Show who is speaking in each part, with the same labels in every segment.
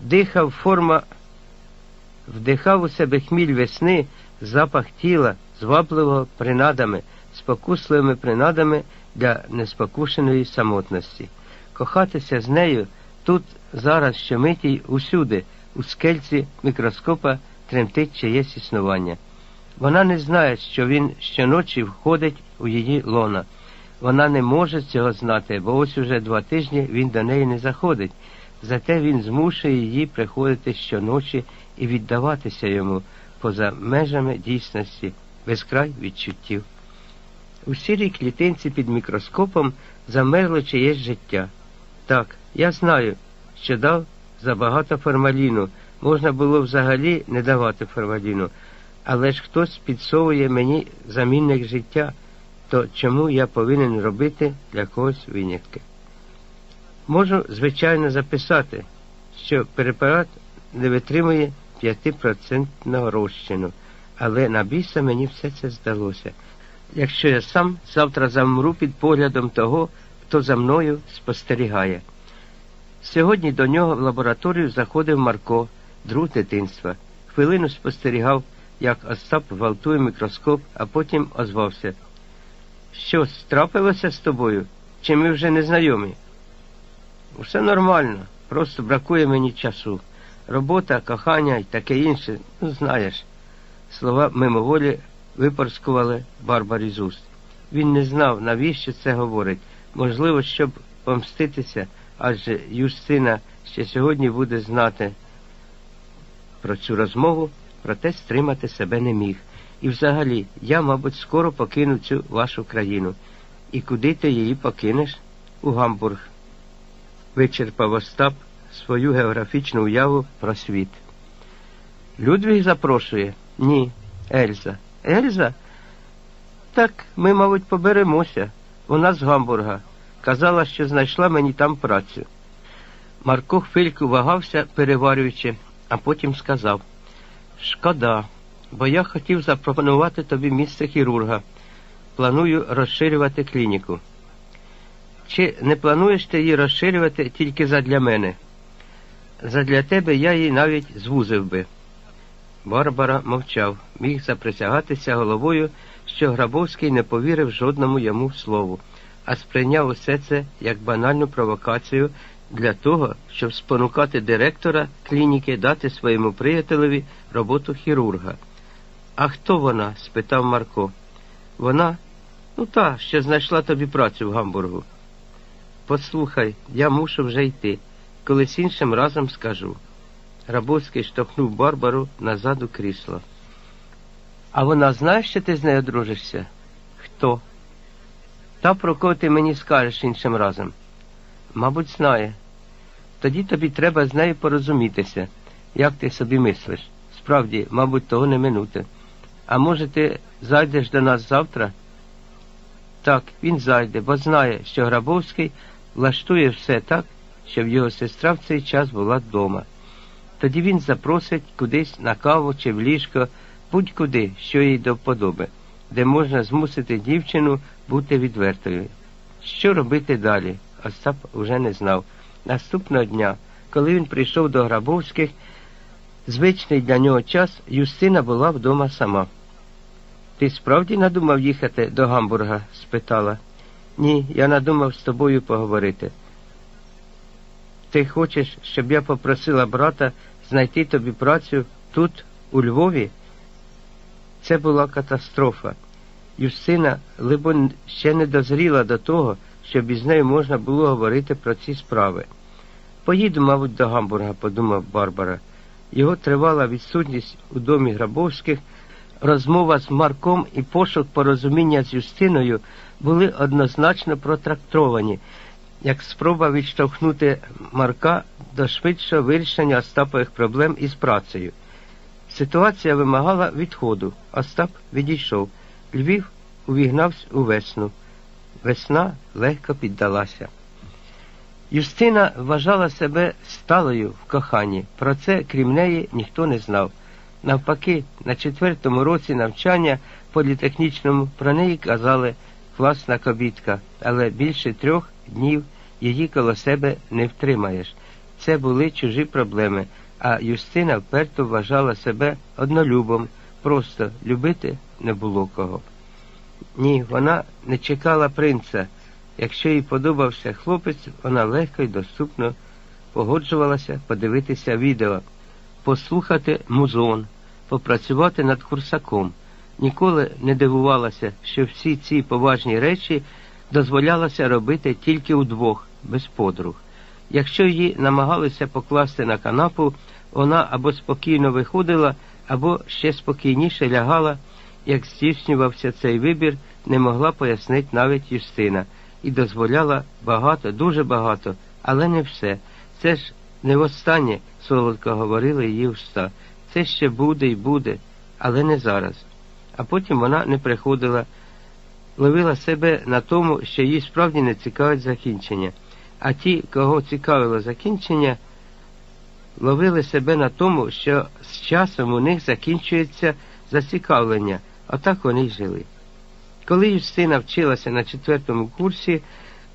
Speaker 1: дихав форма, вдихав у себе хміль весни, запах тіла, звабливого принадами, спокусливими принадами для неспокушеної самотності. Кохатися з нею тут зараз щомитій усюди, у скельці мікроскопа тремтить чиєсь існування. Вона не знає, що він щоночі входить у її лона. Вона не може цього знати, бо ось уже два тижні він до неї не заходить. Зате він змушує її приходити щоночі і віддаватися йому поза межами дійсності, безкрай відчуттів. У сірій клітинці під мікроскопом замерло чиєсь життя. Так, я знаю, що дав забагато формаліну, можна було взагалі не давати формаліну, але ж хтось підсовує мені замінник життя, то чому я повинен робити для когось винятки? Можу, звичайно, записати, що препарат не витримує 5% розчину, але на біса мені все це здалося. Якщо я сам завтра замру під поглядом того, хто за мною спостерігає. Сьогодні до нього в лабораторію заходив Марко, друг дитинства. Хвилину спостерігав, як Остап гвалтує мікроскоп, а потім озвався. Що, трапилося з тобою? Чи ми вже не знайомі? Усе нормально, просто бракує мені часу. Робота, кохання і таке інше, ну знаєш. Слова мимоволі випорскували Барбарі з уст. Він не знав, навіщо це говорить. Можливо, щоб помститися, адже Юстина ще сьогодні буде знати про цю розмову, проте стримати себе не міг. І взагалі, я, мабуть, скоро покину цю вашу країну. І куди ти її покинеш? У Гамбург. Вичерпав Остап свою географічну уяву про світ. Людвіг запрошує? Ні. Ельза. Ельза? Так, ми, мабуть, поберемося. Вона з Гамбурга. Казала, що знайшла мені там працю. Марко хвильку вагався, переварюючи, а потім сказав Шкода, бо я хотів запропонувати тобі місце хірурга. Планую розширювати клініку. Чи не плануєш ти її розширювати тільки задля мене? Задля тебе я її навіть звузив би. Барбара мовчав, міг заприсягатися головою, що Грабовський не повірив жодному йому слову, а сприйняв усе це як банальну провокацію для того, щоб спонукати директора клініки дати своєму приятелеві роботу хірурга. А хто вона? спитав Марко. Вона, ну та, що знайшла тобі працю в Гамбургу. Послухай, я мушу вже йти. Колись іншим разом скажу. Грабовський штовхнув Барбару назад у крісло. А вона знає, що ти з нею дружишся? Хто? Та про кого ти мені скажеш іншим разом? Мабуть, знає. Тоді тобі треба з нею порозумітися, як ти собі мислиш. Справді, мабуть, того не минути. А може, ти зайдеш до нас завтра? Так, він зайде, бо знає, що Грабовський влаштує все так, щоб його сестра в цей час була вдома. Тоді він запросить кудись на каву чи в ліжко, будь-куди, що їй до вподоби, де можна змусити дівчину бути відвертою. Що робити далі? Остап уже не знав. Наступного дня, коли він прийшов до Грабовських, звичний для нього час Юстина була вдома сама. Ти справді надумав їхати до Гамбурга? спитала. Ні, я надумав з тобою поговорити. Ти хочеш, щоб я попросила брата знайти тобі працю тут, у Львові? Це була катастрофа. Юстина, либо, ще не дозріла до того, щоб із нею можна було говорити про ці справи. Поїду, мабуть, до Гамбурга, подумав Барбара. Його тривала відсутність у домі Грабовських, розмова з Марком і пошук порозуміння з Юстиною були однозначно протрактовані, як спроба відштовхнути Марка до швидшого вирішення Остапових проблем із працею. Ситуація вимагала відходу. Остап відійшов. Львів увігнався у весну. Весна легко піддалася. Юстина вважала себе сталою в коханні. Про це, крім неї, ніхто не знав. Навпаки, на четвертому році навчання в політехнічному про неї казали класна кобітка, але більше трьох днів її коло себе не втримаєш. це були чужі проблеми, а Юстина вперто вважала себе однолюбом, просто любити не було кого. Ні, вона не чекала принца. Якщо їй подобався хлопець, вона легко і доступно погоджувалася подивитися відео, послухати музон, попрацювати над курсаком. Ніколи не дивувалася, що всі ці поважні речі дозволялося робити тільки удвох, без подруг. Якщо її намагалися покласти на канапу, вона або спокійно виходила, або ще спокійніше лягала, як здійснювався цей вибір, не могла пояснити навіть Юстина, і дозволяла багато, дуже багато, але не все. Це ж не востаннє, солодко говорили її уста. Це ще буде і буде, але не зараз. А потім вона не приходила, ловила себе на тому, що їй справді не цікавить закінчення. А ті, кого цікавило закінчення, ловили себе на тому, що з часом у них закінчується зацікавлення, отак вони й жили. Коли Юстина вчилася на четвертому курсі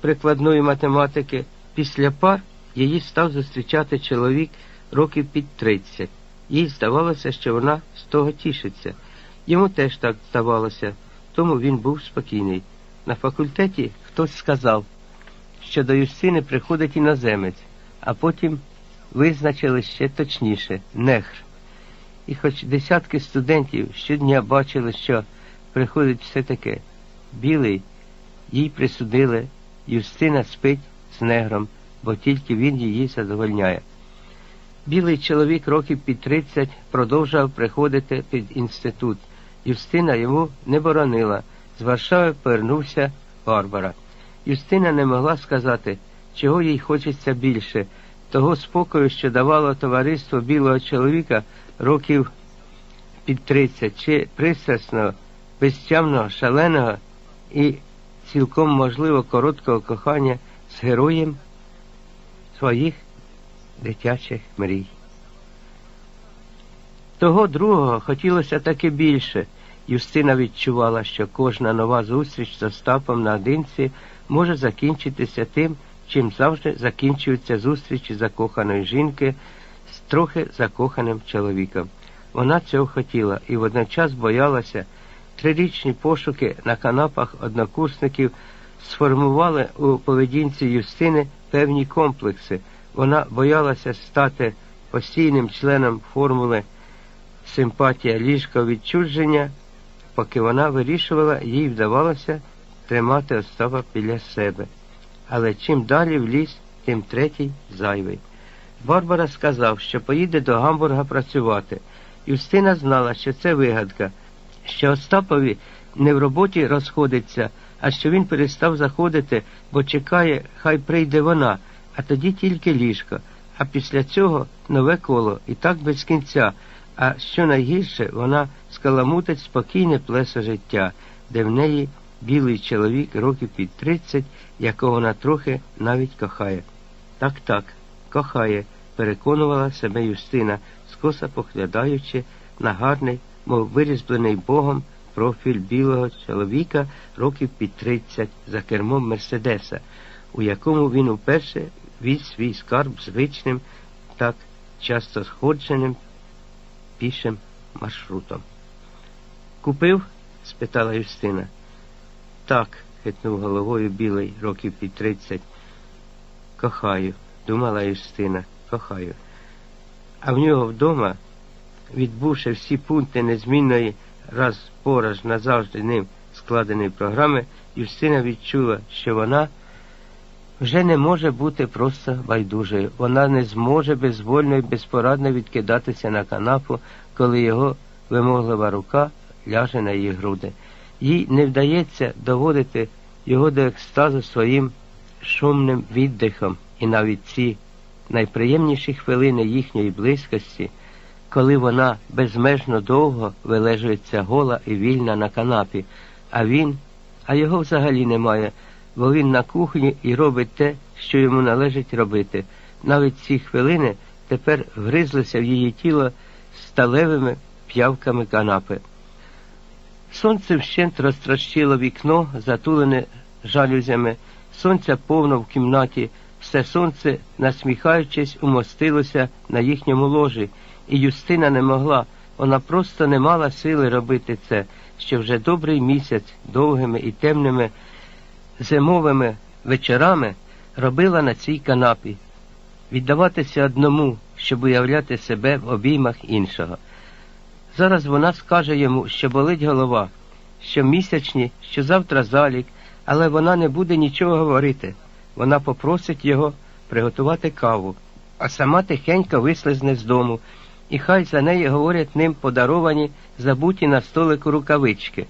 Speaker 1: прикладної математики, після пар її став зустрічати чоловік років під 30. Їй здавалося, що вона з того тішиться. Йому теж так здавалося, тому він був спокійний. На факультеті хтось сказав, що до Юстини приходить іноземець, а потім визначили ще точніше негр. І хоч десятки студентів щодня бачили, що приходить все таке білий, їй присудили, Юстина спить з негром, бо тільки він її задовольняє. Білий чоловік років під 30 продовжував приходити під інститут. Юстина йому не боронила. З Варшави повернувся Барбара. Юстина не могла сказати, чого їй хочеться більше, того спокою, що давало товариство білого чоловіка років під 30, чи пристрасного, безтямного, шаленого і цілком можливо короткого кохання з героєм своїх дитячих мрій. Того другого хотілося таки більше. Юстина відчувала, що кожна нова зустріч з Остапом наодинці може закінчитися тим, чим завжди закінчуються зустрічі закоханої жінки з трохи закоханим чоловіком. Вона цього хотіла і водночас боялася. Трирічні пошуки на канапах однокурсників сформували у поведінці Юстини певні комплекси. Вона боялася стати постійним членом формули симпатія ліжка відчудження, поки вона вирішувала, їй вдавалося тримати Остапа біля себе. Але чим далі в ліс, тим третій зайвий. Барбара сказав, що поїде до Гамбурга працювати. Юстина знала, що це вигадка, що Остапові не в роботі розходиться, а що він перестав заходити, бо чекає, хай прийде вона, а тоді тільки ліжко, а після цього нове коло, і так без кінця. А що найгірше, вона скаламутить спокійне плесо життя, де в неї білий чоловік років під тридцять, якого вона трохи навіть кохає. Так, так, кохає, переконувала себе Юстина, скоса поглядаючи на гарний, мов вирізблений Богом, профіль білого чоловіка років під тридцять за кермом Мерседеса, у якому він уперше віз свій скарб звичним, так часто сходженим пішим маршрутом. Купив? спитала Юстина. Так, хитнув головою білий, років під тридцять. Кохаю, думала Юстина, кохаю. А в нього вдома, відбувши всі пункти незмінної раз пораж назавжди ним складеної програми, Юстина відчула, що вона вже не може бути просто байдужою. Вона не зможе безвольно і безпорадно відкидатися на канапу, коли його вимоглива рука ляже на її груди. Їй не вдається доводити його до екстазу своїм шумним віддихом, і навіть ці найприємніші хвилини їхньої близькості, коли вона безмежно довго вилежується гола і вільна на канапі, а він, а його взагалі немає бо він на кухні і робить те, що йому належить робити. Навіть ці хвилини тепер вгризлися в її тіло сталевими п'явками канапи. Сонце вщент розтращило вікно, затулене жалюзями, сонця повно в кімнаті, все сонце, насміхаючись, умостилося на їхньому ложі, і Юстина не могла, вона просто не мала сили робити це, що вже добрий місяць довгими і темними зимовими вечорами робила на цій канапі, віддаватися одному, щоб уявляти себе в обіймах іншого. Зараз вона скаже йому, що болить голова, що місячні, що завтра залік, але вона не буде нічого говорити. Вона попросить його приготувати каву, а сама тихенько вислизне з дому, і хай за неї говорять ним подаровані, забуті на столику рукавички.